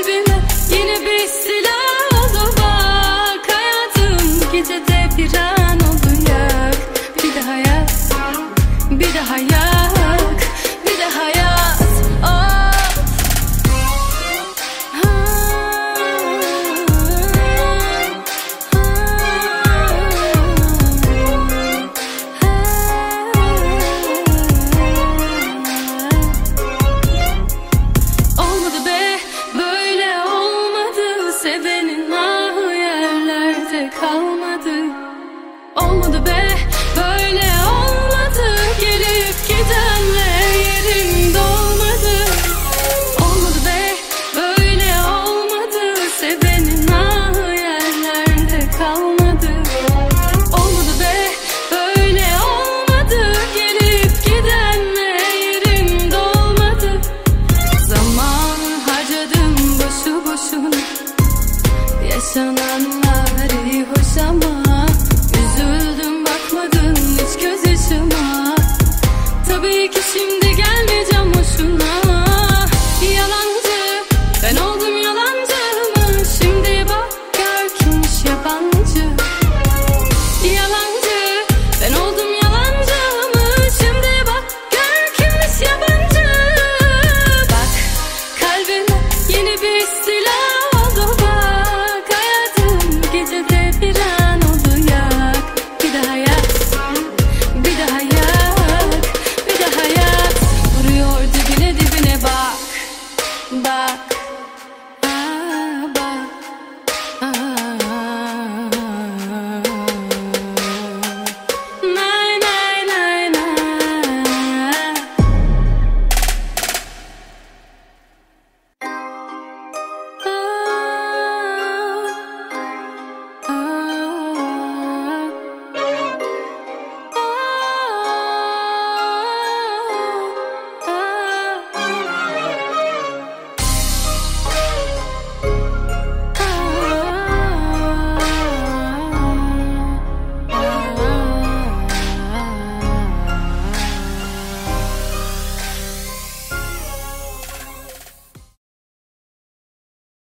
kalbime yeni bir silah. call my Yaşananlar iyi hoş ama Üzüldüm bakmadın hiç göz yaşıma. Tabii ki şimdi gelmeyeceğim hoşuna Yalancı ben oldum yalancı mı? Şimdi bak gör kimmiş yabancı